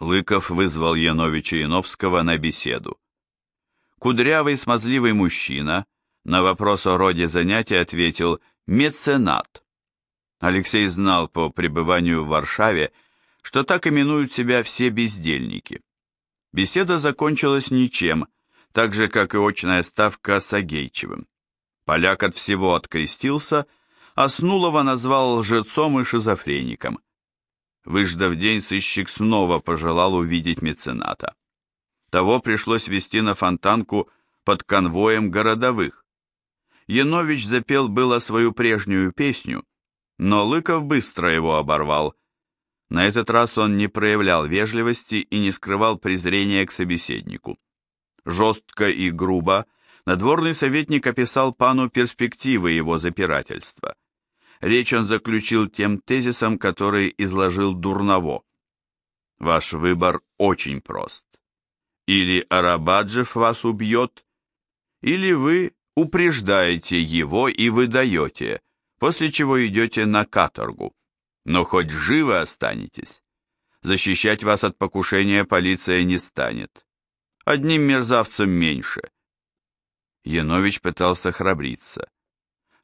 Лыков вызвал Яновича Яновского на беседу. Кудрявый смазливый мужчина на вопрос о роде занятия ответил «меценат». Алексей знал по пребыванию в Варшаве, что так именуют себя все бездельники. Беседа закончилась ничем, так же, как и очная ставка с Агейчевым. Поляк от всего открестился, а Снулова назвал лжецом и шизофреником. Выждав день, сыщик снова пожелал увидеть мецената. Того пришлось вести на фонтанку под конвоем городовых. Янович запел было свою прежнюю песню, но Лыков быстро его оборвал. На этот раз он не проявлял вежливости и не скрывал презрения к собеседнику. Жестко и грубо надворный советник описал пану перспективы его запирательства. Речь он заключил тем тезисом, который изложил Дурново. Ваш выбор очень прост. Или Арабаджев вас убьет, или вы упреждаете его и выдаете, после чего идете на каторгу. Но хоть живы останетесь. Защищать вас от покушения полиция не станет. Одним мерзавцем меньше. Янович пытался храбриться.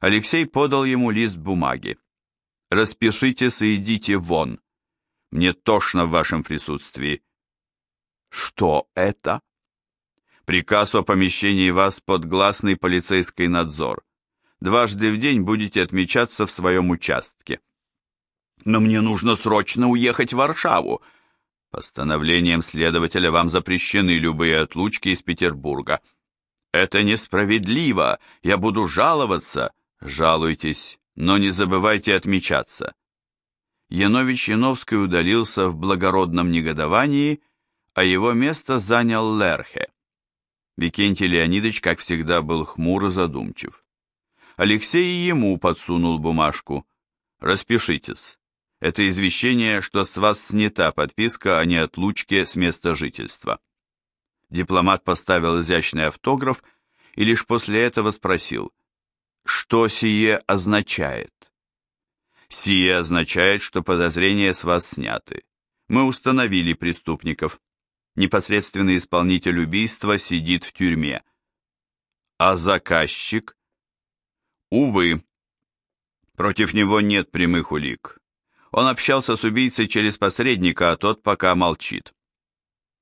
Алексей подал ему лист бумаги. «Распишитесь и идите вон. Мне тошно в вашем присутствии». «Что это?» «Приказ о помещении вас под гласный полицейский надзор. Дважды в день будете отмечаться в своем участке». «Но мне нужно срочно уехать в Варшаву», Постановлением следователя вам запрещены любые отлучки из Петербурга. Это несправедливо, я буду жаловаться. Жалуйтесь, но не забывайте отмечаться. Янович Яновский удалился в благородном негодовании, а его место занял Лерхе. Викентий Леонидович, как всегда, был хмур и задумчив. Алексей ему подсунул бумажку. «Распишитесь. Это извещение, что с вас снята подписка о неотлучке с места жительства. Дипломат поставил изящный автограф и лишь после этого спросил, что сие означает? Сие означает, что подозрения с вас сняты. Мы установили преступников. Непосредственный исполнитель убийства сидит в тюрьме. А заказчик? Увы, против него нет прямых улик. Он общался с убийцей через посредника, а тот пока молчит.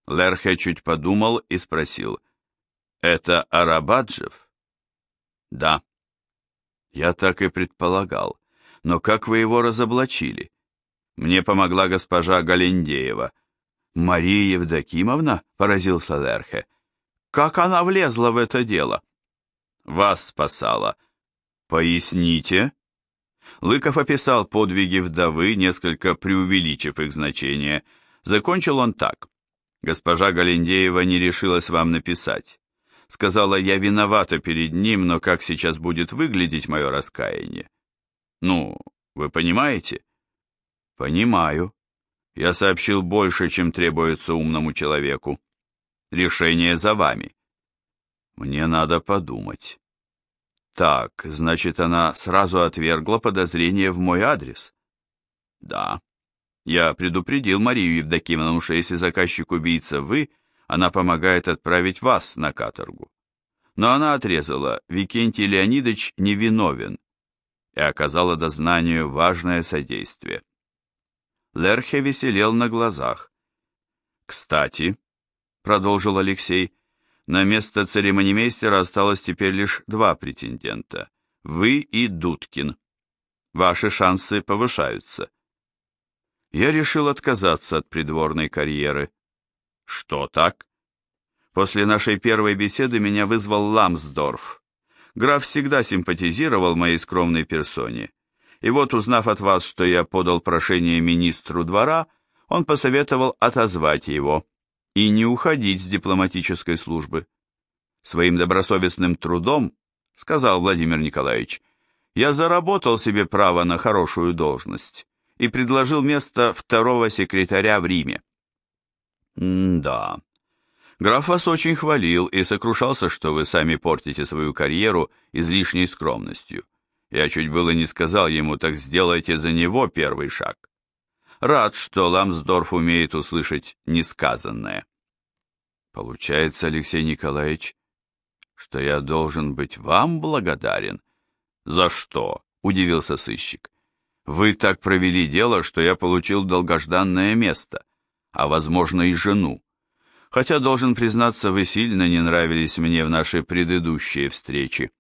Лерхе чуть подумал и спросил. «Это Арабаджев?» «Да». «Я так и предполагал. Но как вы его разоблачили?» «Мне помогла госпожа Галендеева». «Мария Евдокимовна?» — поразился Лерхе. «Как она влезла в это дело?» «Вас спасала». «Поясните?» Лыков описал подвиги вдовы, несколько преувеличив их значение. Закончил он так. «Госпожа Галендеева не решилась вам написать. Сказала, я виновата перед ним, но как сейчас будет выглядеть мое раскаяние?» «Ну, вы понимаете?» «Понимаю. Я сообщил больше, чем требуется умному человеку. Решение за вами». «Мне надо подумать». Так, значит, она сразу отвергла подозрение в мой адрес? Да. Я предупредил Марию Евдокимовну, что если заказчик убийца вы, она помогает отправить вас на каторгу. Но она отрезала, Викентий Леонидович невиновен и оказала дознанию важное содействие. Лерхе веселел на глазах. «Кстати», — продолжил Алексей, на место церемонимейстера осталось теперь лишь два претендента. Вы и Дудкин. Ваши шансы повышаются. Я решил отказаться от придворной карьеры. Что так? После нашей первой беседы меня вызвал Ламсдорф. Граф всегда симпатизировал моей скромной персоне. И вот, узнав от вас, что я подал прошение министру двора, он посоветовал отозвать его и не уходить с дипломатической службы. Своим добросовестным трудом, сказал Владимир Николаевич, я заработал себе право на хорошую должность и предложил место второго секретаря в Риме. М-да. Граф вас очень хвалил и сокрушался, что вы сами портите свою карьеру излишней скромностью. Я чуть было не сказал ему, так сделайте за него первый шаг. Рад, что Ламсдорф умеет услышать несказанное. Получается, Алексей Николаевич, что я должен быть вам благодарен. За что? Удивился сыщик. Вы так провели дело, что я получил долгожданное место, а, возможно, и жену. Хотя, должен признаться, вы сильно не нравились мне в нашей предыдущие встречи.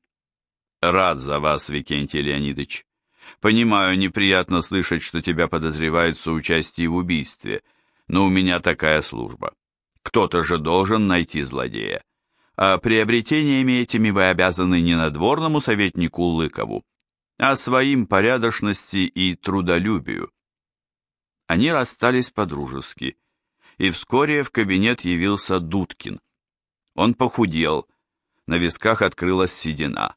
Рад за вас, Викентий Леонидович. Понимаю, неприятно слышать, что тебя подозревают в соучастии в убийстве, но у меня такая служба. Кто-то же должен найти злодея. А приобретениями этими вы обязаны не надворному советнику Лыкову, а своим порядочности и трудолюбию. Они расстались по-дружески, и вскоре в кабинет явился Дудкин. Он похудел, на висках открылась седина.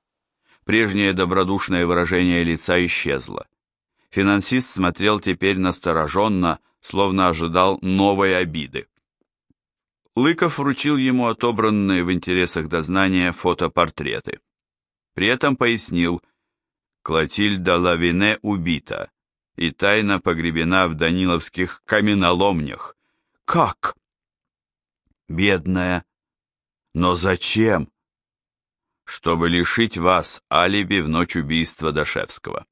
Прежнее добродушное выражение лица исчезло. Финансист смотрел теперь настороженно, словно ожидал новой обиды. Лыков вручил ему отобранные в интересах дознания фотопортреты. При этом пояснил, Клотильда Лавине убита и тайно погребена в Даниловских каменоломнях. Как? Бедная. Но зачем? Чтобы лишить вас алиби в ночь убийства Дашевского.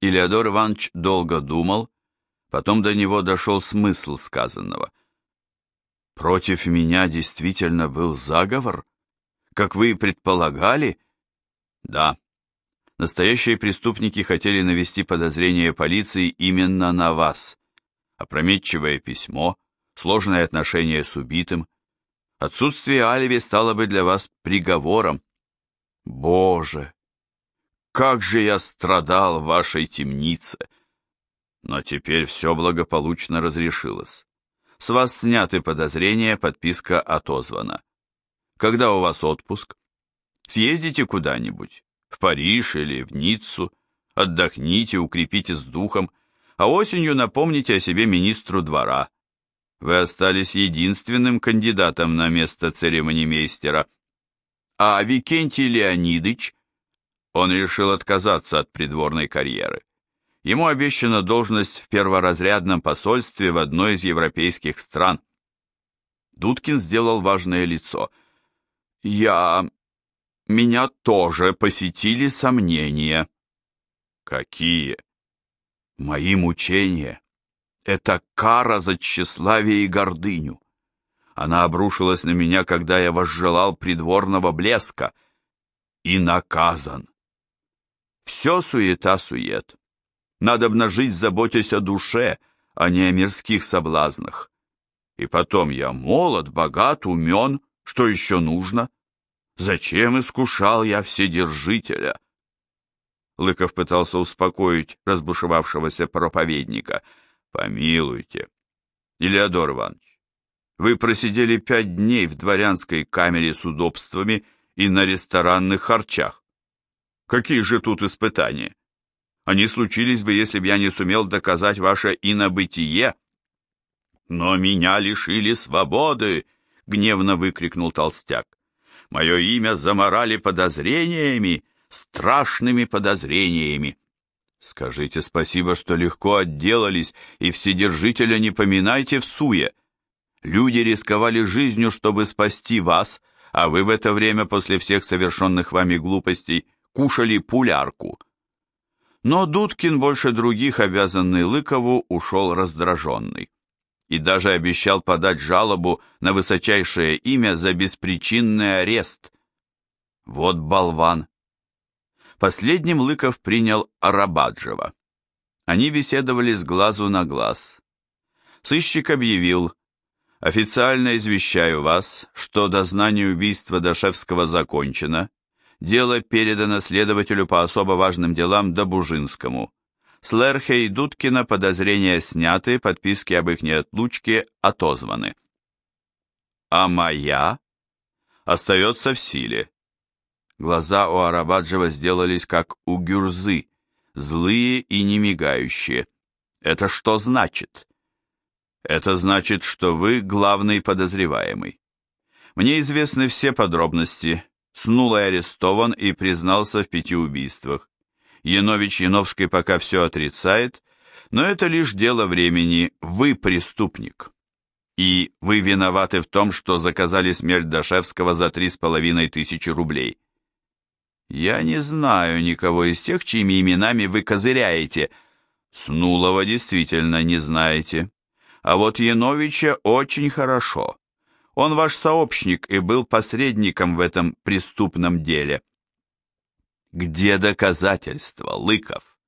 Илеодор Иванович долго думал, потом до него дошел смысл сказанного – Против меня действительно был заговор? Как вы и предполагали? Да. Настоящие преступники хотели навести подозрение полиции именно на вас. Опрометчивое письмо, сложное отношение с убитым. Отсутствие алиби стало бы для вас приговором. Боже, как же я страдал в вашей темнице! Но теперь все благополучно разрешилось. С вас сняты подозрения, подписка отозвана. Когда у вас отпуск? Съездите куда-нибудь, в Париж или в Ниццу, отдохните, укрепитесь духом, а осенью напомните о себе министру двора. Вы остались единственным кандидатом на место церемонимейстера. А Викентий Леонидович? Он решил отказаться от придворной карьеры. Ему обещана должность в перворазрядном посольстве в одной из европейских стран. Дудкин сделал важное лицо. «Я... меня тоже посетили сомнения». «Какие?» «Мои мучения. Это кара за тщеславие и гордыню. Она обрушилась на меня, когда я возжелал придворного блеска. И наказан. Все суета-сует. Надо жить, заботясь о душе, а не о мирских соблазнах. И потом я молод, богат, умен, что еще нужно? Зачем искушал я Вседержителя? Лыков пытался успокоить разбушевавшегося проповедника. Помилуйте. Илеодор Иванович, вы просидели пять дней в дворянской камере с удобствами и на ресторанных харчах. Какие же тут испытания? Они случились бы, если бы я не сумел доказать ваше инобытие. Но меня лишили свободы, гневно выкрикнул толстяк. Мое имя заморали подозрениями, страшными подозрениями. Скажите спасибо, что легко отделались, и вседержителя не поминайте в суе. Люди рисковали жизнью, чтобы спасти вас, а вы в это время после всех совершенных вами глупостей кушали пулярку. Но Дудкин, больше других обязанный Лыкову, ушел раздраженный и даже обещал подать жалобу на высочайшее имя за беспричинный арест. Вот болван! Последним Лыков принял Арабаджева. Они беседовали с глазу на глаз. Сыщик объявил, «Официально извещаю вас, что дознание убийства Дашевского закончено, Дело передано следователю по особо важным делам Добужинскому. С Лерхе и Дудкина подозрения сняты, подписки об их неотлучке отозваны. А моя остается в силе. Глаза у Арабаджева сделались как у гюрзы, злые и не мигающие. Это что значит? Это значит, что вы главный подозреваемый. Мне известны все подробности, Снулый арестован и признался в пяти убийствах. Янович Яновской пока все отрицает, Но это лишь дело времени, вы преступник. И вы виноваты в том, что заказали смерть Дашевского за три с половиной тысячи рублей. Я не знаю никого из тех, чьими именами вы козыряете. Снулова действительно не знаете. А вот Яновича очень хорошо. Он ваш сообщник и был посредником в этом преступном деле. Где доказательства, Лыков?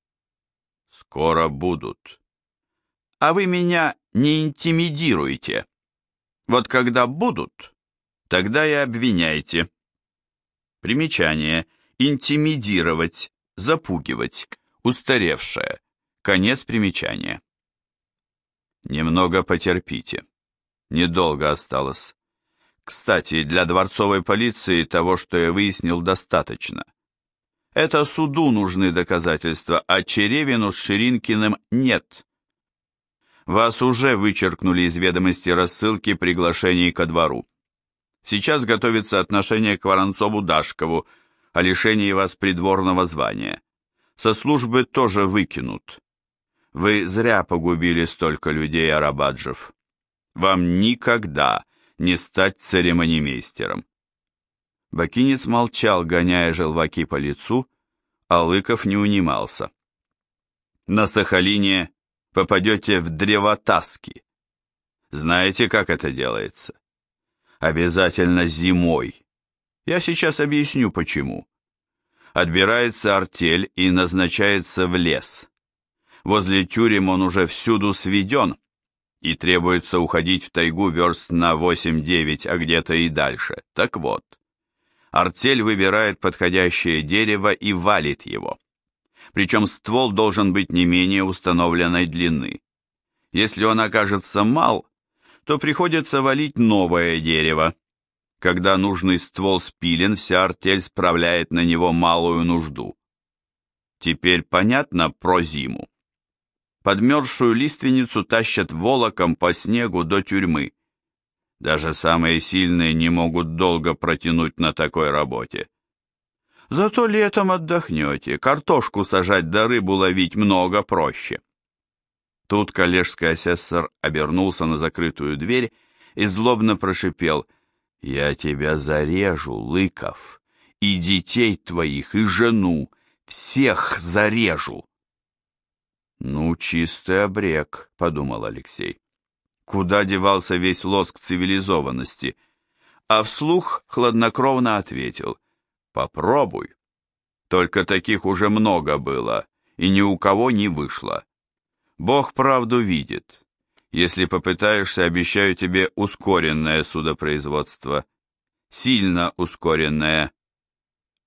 Скоро будут. А вы меня не интимидируйте. Вот когда будут, тогда и обвиняйте. Примечание. Интимидировать, запугивать, устаревшее. Конец примечания. Немного потерпите. Недолго осталось. Кстати, для дворцовой полиции того, что я выяснил, достаточно. Это суду нужны доказательства, а Черевину с Ширинкиным нет. Вас уже вычеркнули из ведомости рассылки приглашений ко двору. Сейчас готовится отношение к Воронцову-Дашкову о лишении вас придворного звания. Со службы тоже выкинут. Вы зря погубили столько людей, Арабаджев. Вам никогда не стать церемонимейстером. Бакинец молчал, гоняя желваки по лицу, а Лыков не унимался. На Сахалине попадете в древотаски. Знаете, как это делается? Обязательно зимой. Я сейчас объясню, почему. Отбирается артель и назначается в лес. Возле тюрем он уже всюду сведен, и требуется уходить в тайгу верст на 8-9, а где-то и дальше. Так вот, артель выбирает подходящее дерево и валит его. Причем ствол должен быть не менее установленной длины. Если он окажется мал, то приходится валить новое дерево. Когда нужный ствол спилен, вся артель справляет на него малую нужду. Теперь понятно про зиму. Подмерзшую лиственницу тащат волоком по снегу до тюрьмы. Даже самые сильные не могут долго протянуть на такой работе. Зато летом отдохнете, картошку сажать да рыбу ловить много проще. Тут коллежский асессор обернулся на закрытую дверь и злобно прошипел «Я тебя зарежу, Лыков, и детей твоих, и жену, всех зарежу!» «Ну, чистый обрек», — подумал Алексей. Куда девался весь лоск цивилизованности? А вслух хладнокровно ответил — Попробуй. Только таких уже много было, и ни у кого не вышло. Бог правду видит. Если попытаешься, обещаю тебе ускоренное судопроизводство. Сильно ускоренное.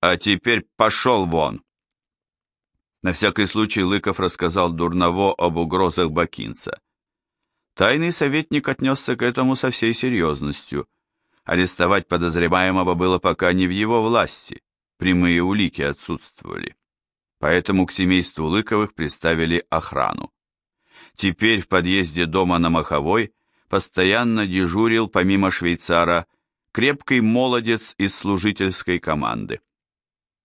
А теперь пошел вон. На всякий случай Лыков рассказал Дурново об угрозах Бакинца. Тайный советник отнесся к этому со всей серьезностью – Арестовать подозреваемого было пока не в его власти, прямые улики отсутствовали. Поэтому к семейству Лыковых приставили охрану. Теперь в подъезде дома на Маховой постоянно дежурил, помимо швейцара, крепкий молодец из служительской команды.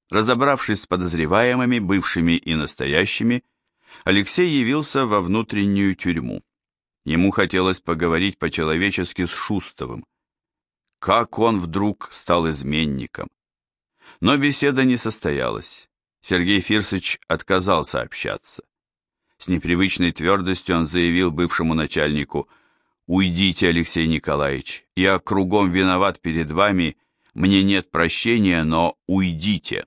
Разобравшись с подозреваемыми, бывшими и настоящими, Алексей явился во внутреннюю тюрьму. Ему хотелось поговорить по-человечески с Шустовым. Как он вдруг стал изменником? Но беседа не состоялась. Сергей Фирсыч отказался общаться. С непривычной твердостью он заявил бывшему начальнику, «Уйдите, Алексей Николаевич, я кругом виноват перед вами, мне нет прощения, но уйдите».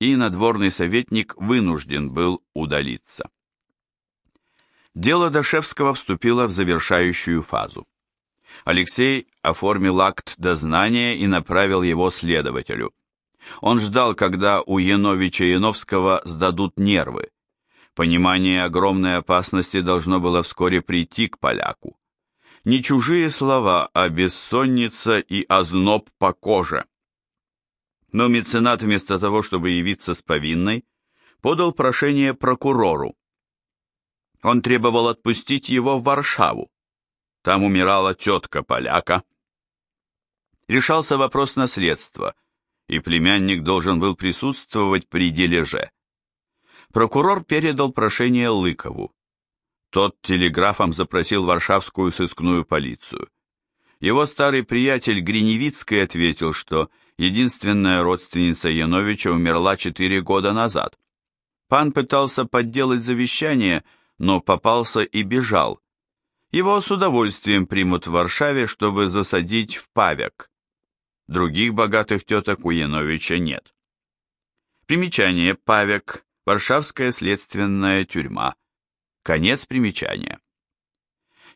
И надворный советник вынужден был удалиться. Дело Дашевского вступило в завершающую фазу. Алексей оформил акт дознания и направил его следователю. Он ждал, когда у Яновича Яновского сдадут нервы. Понимание огромной опасности должно было вскоре прийти к поляку. Не чужие слова, а бессонница и озноб по коже. Но меценат вместо того, чтобы явиться с повинной, подал прошение прокурору. Он требовал отпустить его в Варшаву. Там умирала тетка поляка. Решался вопрос наследства, и племянник должен был присутствовать при дележе. Прокурор передал прошение Лыкову. Тот телеграфом запросил варшавскую сыскную полицию. Его старый приятель Гриневицкий ответил, что единственная родственница Яновича умерла четыре года назад. Пан пытался подделать завещание, но попался и бежал. Его с удовольствием примут в Варшаве, чтобы засадить в павек. Других богатых теток у Яновича нет. Примечание «Павек», Варшавская следственная тюрьма. Конец примечания.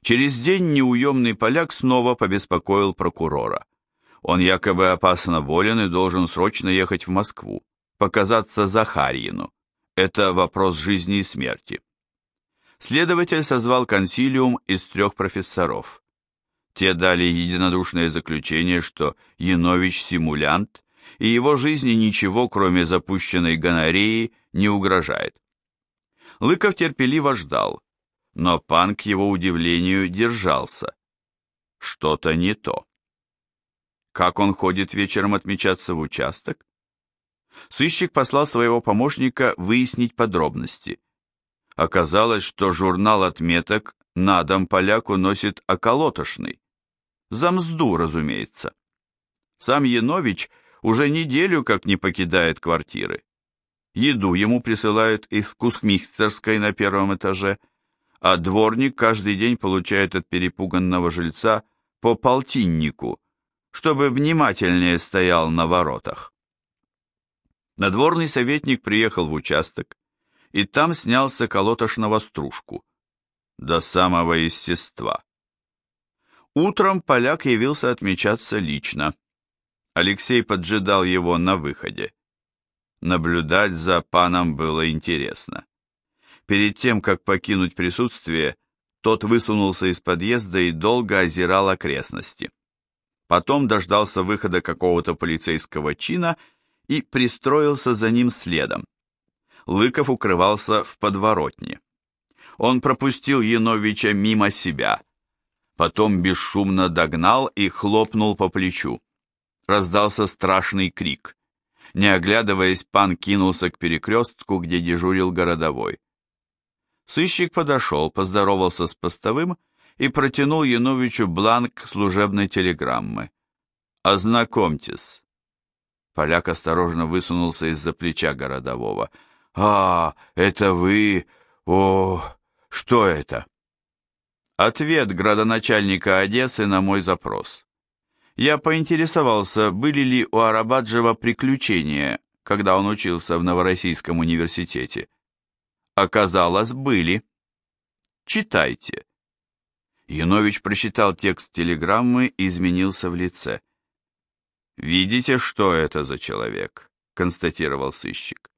Через день неуемный поляк снова побеспокоил прокурора. Он якобы опасно болен и должен срочно ехать в Москву, показаться Захарьину. Это вопрос жизни и смерти. Следователь созвал консилиум из трех профессоров. Те дали единодушное заключение, что Янович симулянт, и его жизни ничего, кроме запущенной гонореи, не угрожает. Лыков терпеливо ждал, но пан, к его удивлению, держался. Что-то не то. Как он ходит вечером отмечаться в участок? Сыщик послал своего помощника выяснить подробности. Оказалось, что журнал отметок на дом поляку носит околотошный. За мзду, разумеется. Сам Янович уже неделю как не покидает квартиры. Еду ему присылают из кускмихстерской на первом этаже, а дворник каждый день получает от перепуганного жильца по полтиннику, чтобы внимательнее стоял на воротах. Надворный советник приехал в участок, и там снял с околотошного стружку. До самого естества. Утром поляк явился отмечаться лично. Алексей поджидал его на выходе. Наблюдать за паном было интересно. Перед тем, как покинуть присутствие, тот высунулся из подъезда и долго озирал окрестности. Потом дождался выхода какого-то полицейского чина и пристроился за ним следом. Лыков укрывался в подворотне. Он пропустил Яновича мимо себя, потом бесшумно догнал и хлопнул по плечу. Раздался страшный крик. Не оглядываясь, пан кинулся к перекрестку, где дежурил городовой. Сыщик подошел, поздоровался с постовым и протянул Яновичу бланк служебной телеграммы. «Ознакомьтесь». Поляк осторожно высунулся из-за плеча городового – «А, это вы... О, что это?» Ответ градоначальника Одессы на мой запрос. Я поинтересовался, были ли у Арабаджева приключения, когда он учился в Новороссийском университете. Оказалось, были. Читайте. Янович прочитал текст телеграммы и изменился в лице. «Видите, что это за человек?» — констатировал сыщик.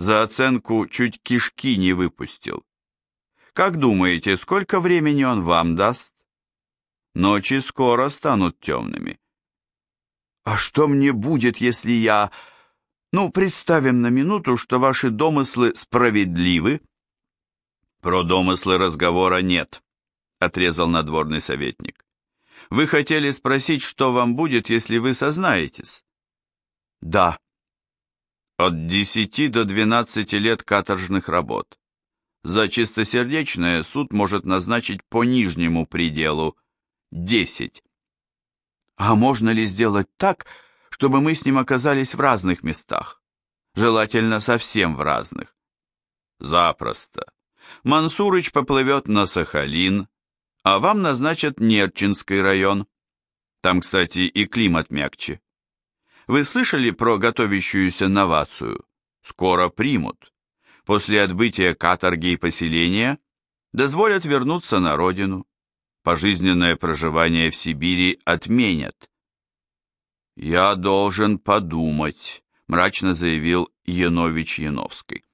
За оценку чуть кишки не выпустил. Как думаете, сколько времени он вам даст? Ночи скоро станут темными. А что мне будет, если я... Ну, представим на минуту, что ваши домыслы справедливы. Про домыслы разговора нет, отрезал надворный советник. Вы хотели спросить, что вам будет, если вы сознаетесь? Да, от 10 до 12 лет каторжных работ. За чистосердечное суд может назначить по нижнему пределу 10. А можно ли сделать так, чтобы мы с ним оказались в разных местах? Желательно совсем в разных. Запросто. Мансурыч поплывет на Сахалин, а вам назначат Нерчинский район. Там, кстати, и климат мягче. Вы слышали про готовящуюся новацию? Скоро примут. После отбытия каторги и поселения дозволят вернуться на родину. Пожизненное проживание в Сибири отменят. «Я должен подумать», — мрачно заявил Янович Яновский.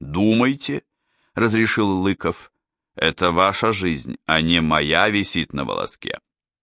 «Думайте», — разрешил Лыков. «Это ваша жизнь, а не моя висит на волоске».